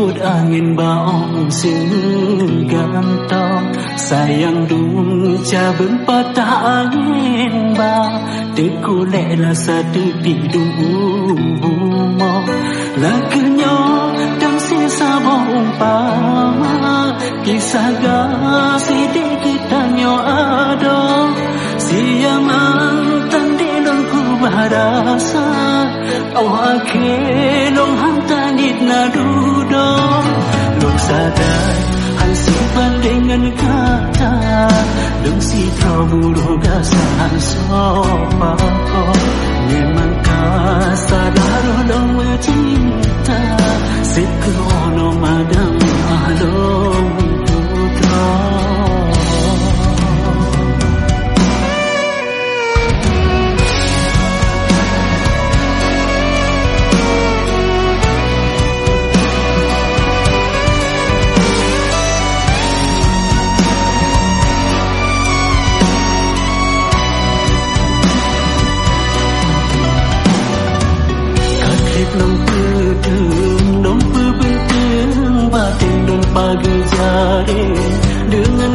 Jiput angin baong gantong Sayang dung cabeng patah angin ba. Teku lek rasa tepi dung bumo Lakenyo dan sisa umpama Kisah gasih di kita nyo ado Siang mantan di barasa lòng ake ta hantanit na dudo sadar han simpan dengan kata Dong si traburo gasan sopa Memang kasadar dong cinta Sekono madam along dengan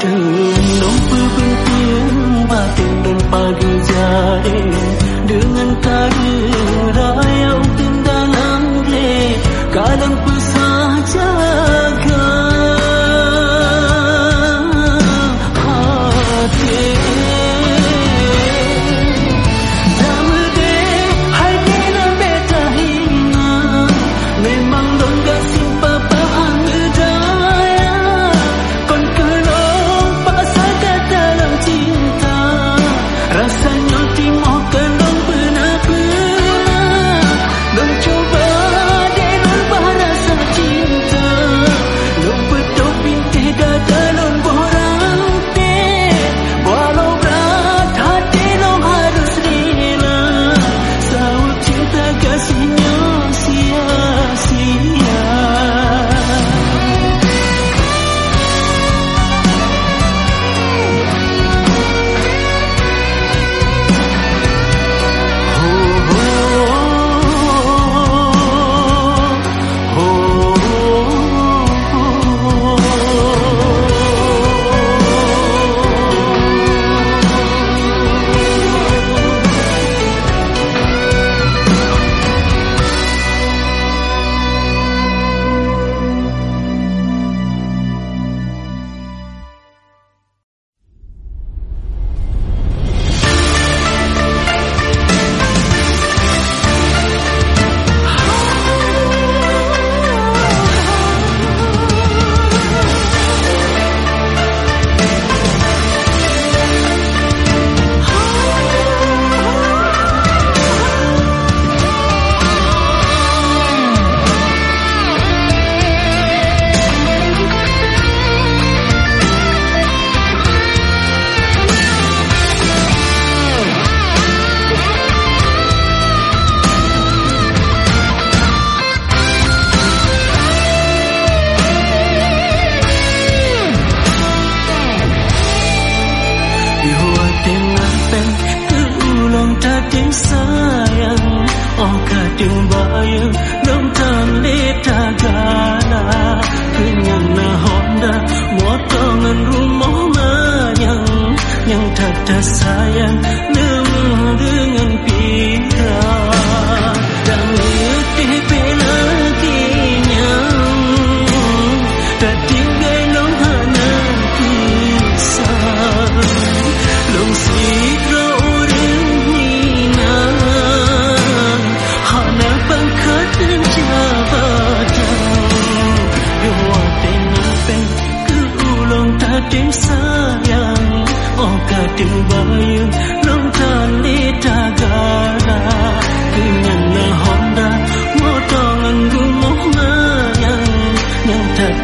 pu deng long pu penting batin dan pagi jari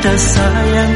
kita sayang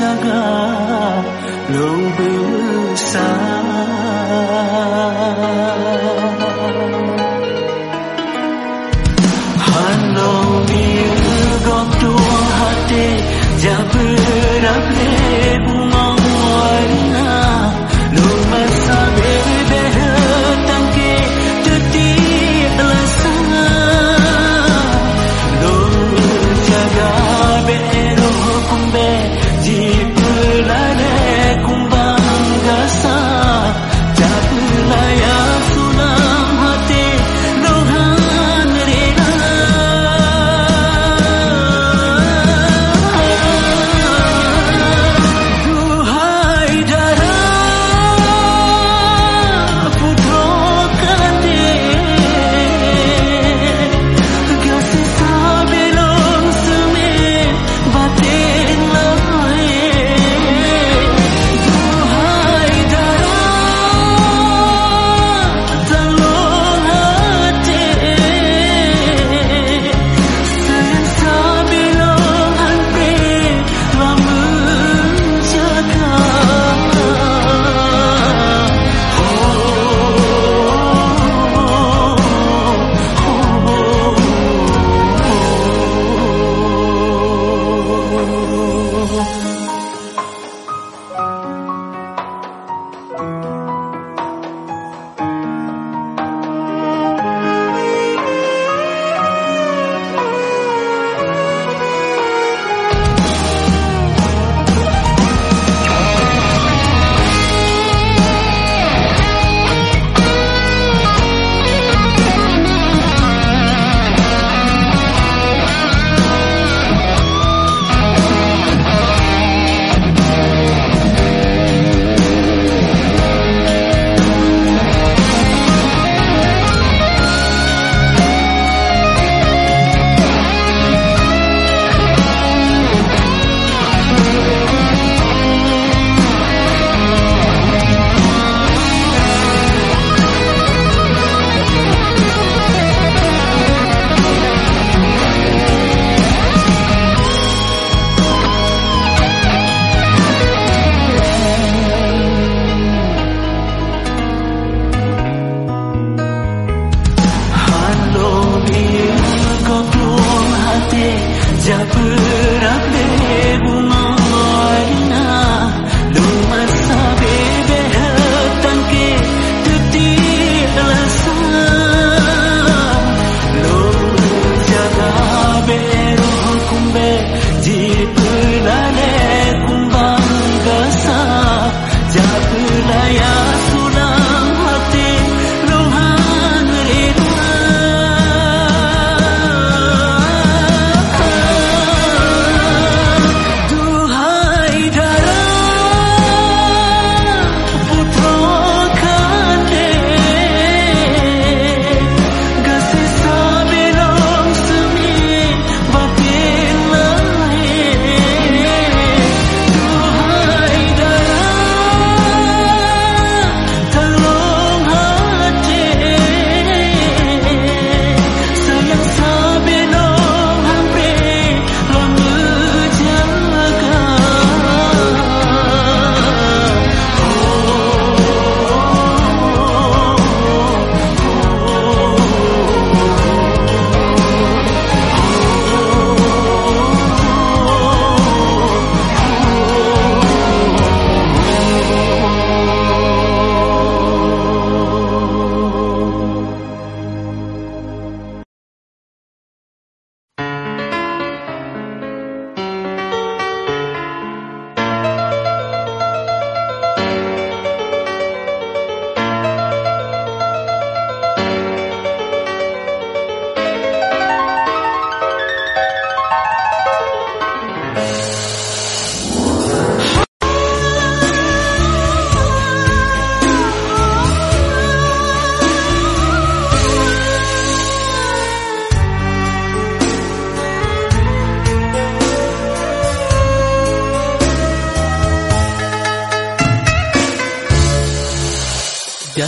jaga. Long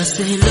Just in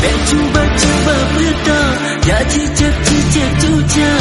别揪吧揪吧不妥，呀叽喳叽喳啾喳。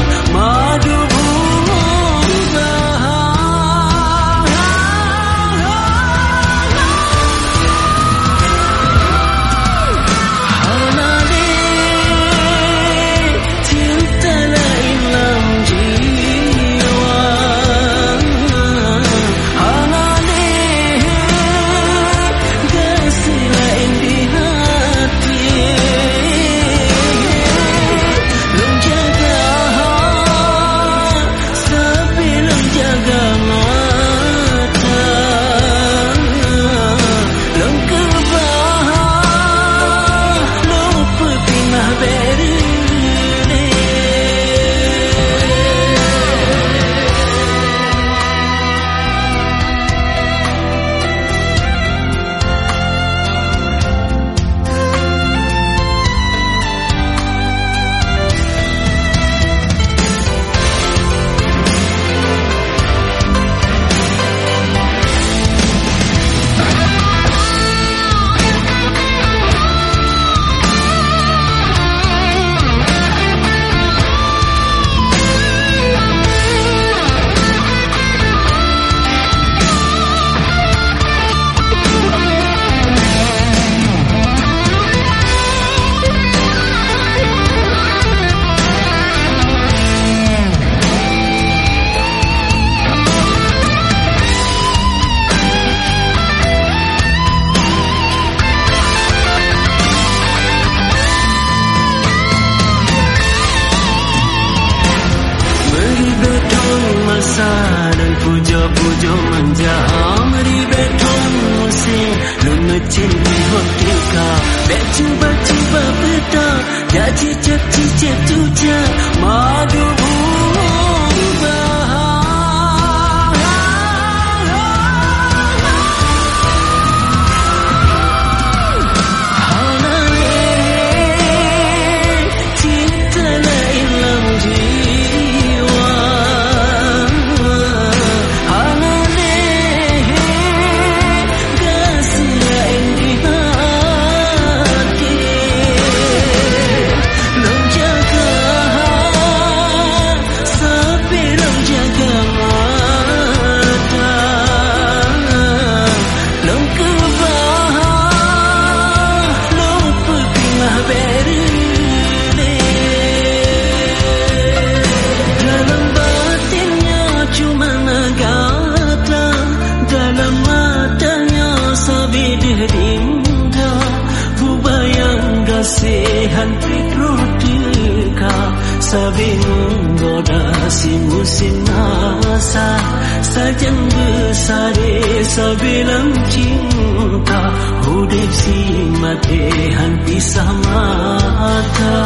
Sabi menggoda si musim nasa Sajan besar sabilang cinta Hudip si matihan pisah mata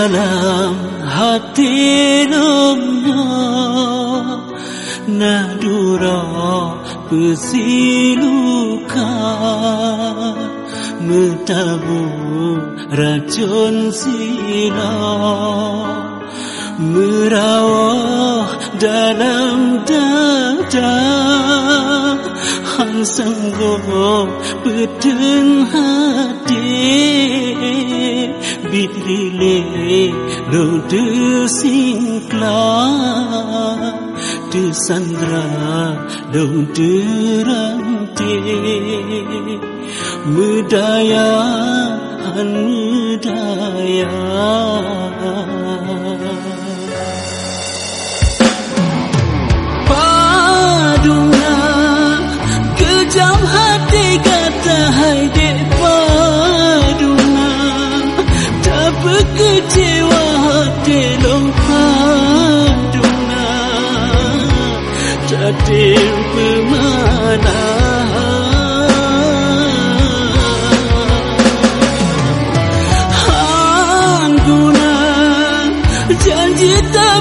dalam hati lomnya nadura pesiluka mentabu racun sila merawah dalam dada Hang sanggup pedang hati. Bidrile lo de singkla De sandra lo de rante Medaya han medaya Padu dalam hati kata hai dek paduna tak berkecewa hati long paduna jadi pemana hang guna janji tak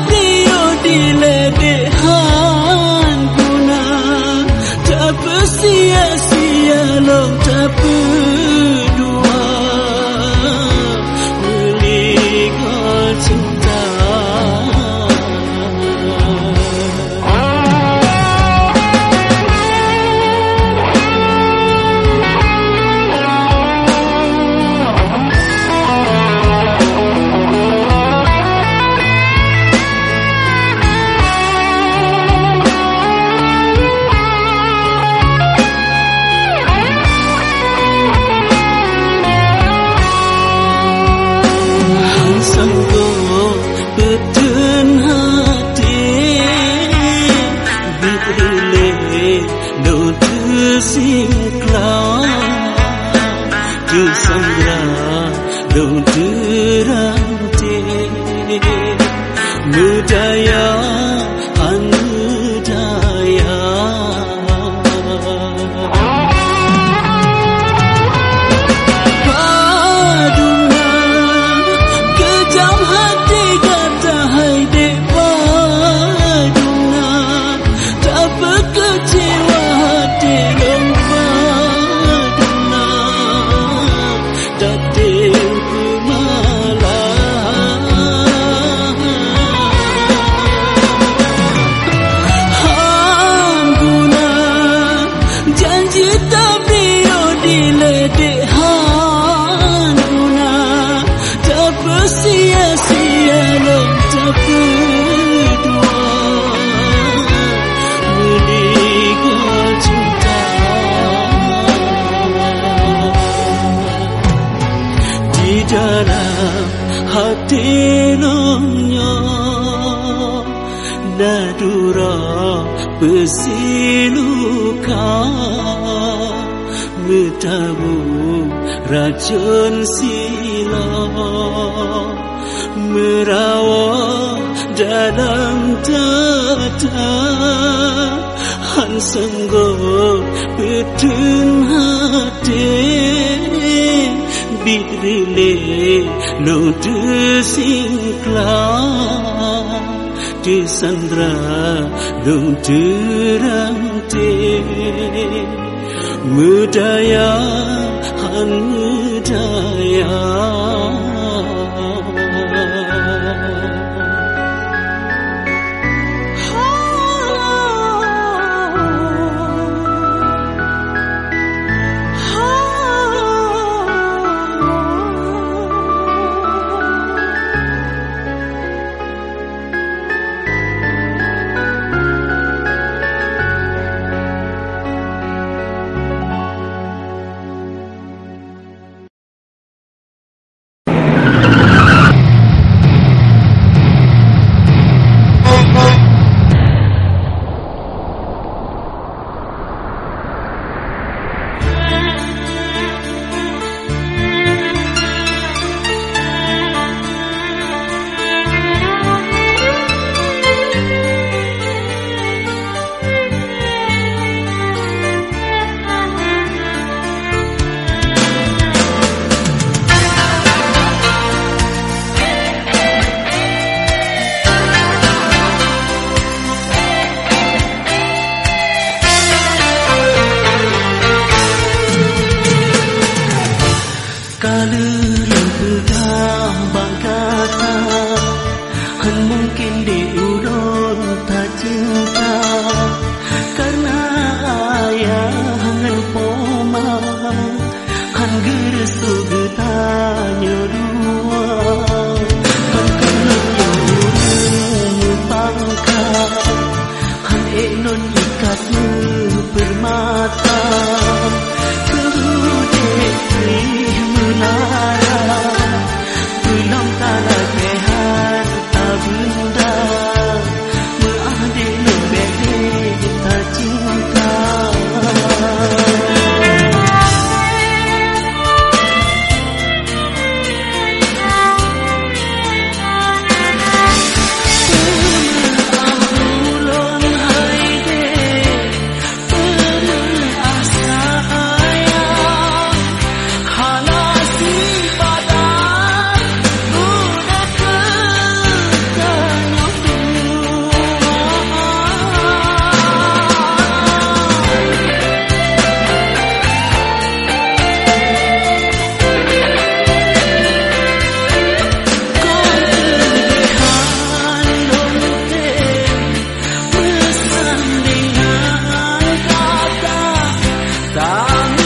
dalam dada han sanggup betun hati birile no tu singkla tu sandra no tu rante mudaya, han mudaya. I'm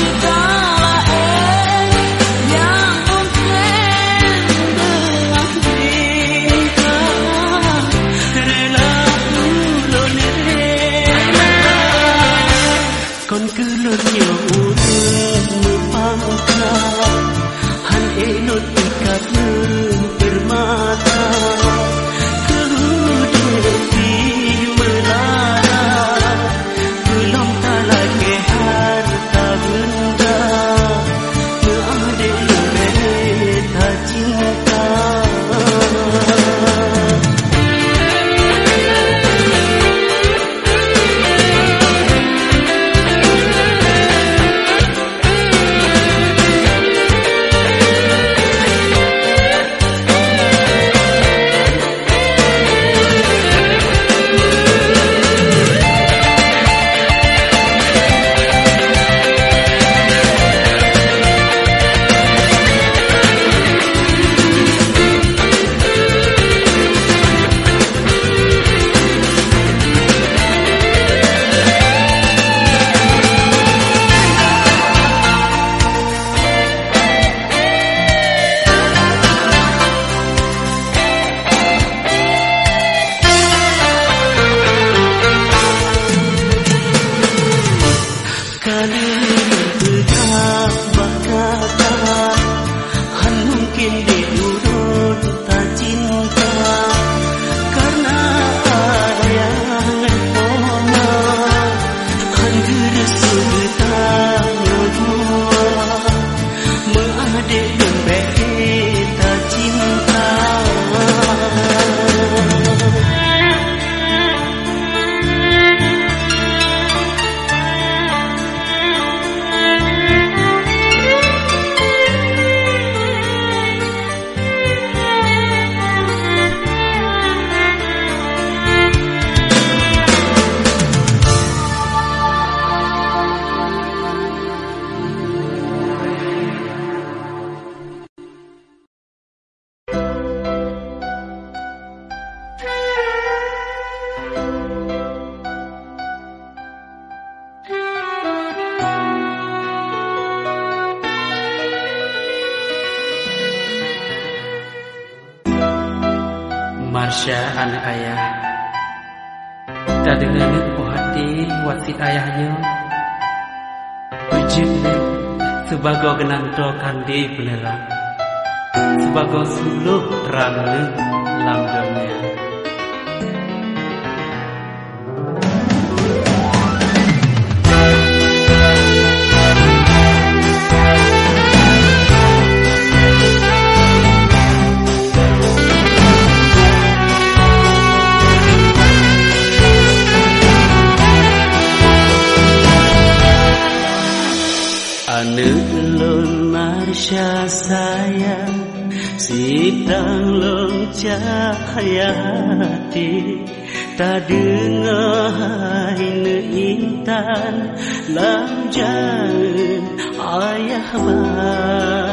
in long cahayati Tak dengar intan Lam jalan ayah bang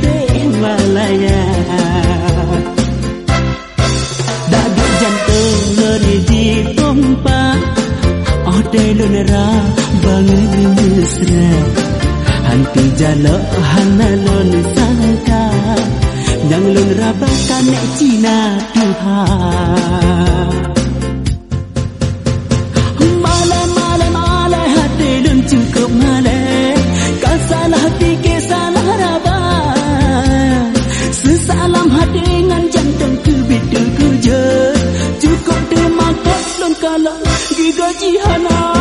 se Himalaya Dagu jantung lori di pompa Otelun ra bangun mesra. Hanti jalok hanalun sangka. Yang lun ra bakal nek Cina Tuhan malam malam malay, hati lun cukup malay Kau salah fikir dengan jantung kebetul kerja? Cukup terima kasih dan kalah gigaji hana